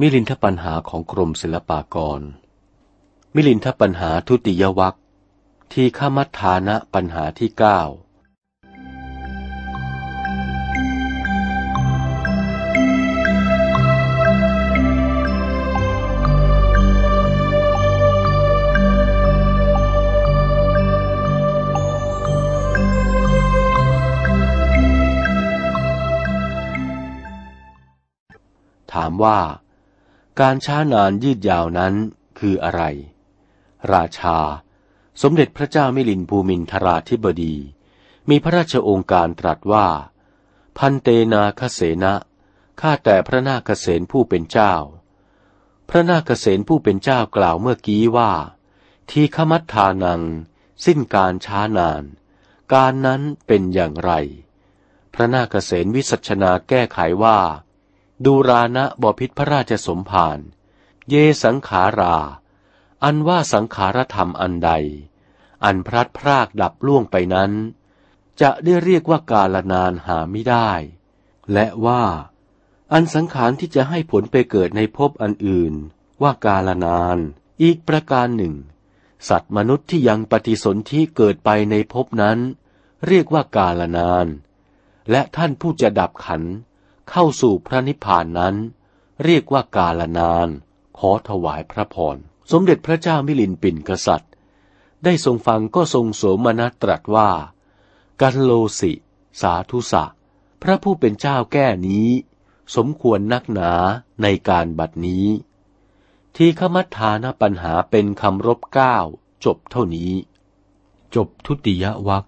มิลินทปัญหาของกรมศิลปากร มิลินทปัญหาทุติยวัคทีฆมัฏฐานะปัญหาที่เก้าถามว่า การช้านานยืดยาวนั้นคืออะไร ราชา สมเด็จพระเจ้ามิลินภูมินทราธิบดี มีพระราชองค์การตรัสว่า พันเตนาคเสนะข้าแต่พระนาคเษนผู้เป็นเจ้า พระนาคเษนผู้เป็นเจ้ากล่าวเมื่อกี้ว่า ทีขมัตทานัง สิ้นการช้านาน การนั้นเป็นอย่างไร พระนาคเษนวิสัชนาแก้ไขว่า ดูรานะบพิษพระราชสมภารเยสังขารา อันว่าสังขารธรรมอันใด อันพลัดพรากดับล่วงไปนั้น จะได้เรียกว่ากาลนานหาไม่ได้ และว่า อันสังขารที่จะให้ผลไปเกิดในภพอันอื่น ว่ากาลนาน อีกประการหนึ่ง สัตว์มนุษย์ที่ยังปฏิสนธิเกิดไปในภพนั้น เรียกว่ากาลนาน และท่านผู้จะดับขัน เข้าสู่พระนิพพานนั้น เรียกว่ากาลนาน ขอถวายพระพร สมเด็จพระเจ้ามิลินปินกษัตริย์ ได้ทรงฟังก็ทรงโสมนัสตรัสว่า กันโลสิ สาธุสะ พระผู้เป็นเจ้าแก้นี้ สมควรนักหนาในการบัดนี้ ที่ขมัทธานปัญหาเป็นคำรบเก้าจบเท่านี้ จบทุติยวัค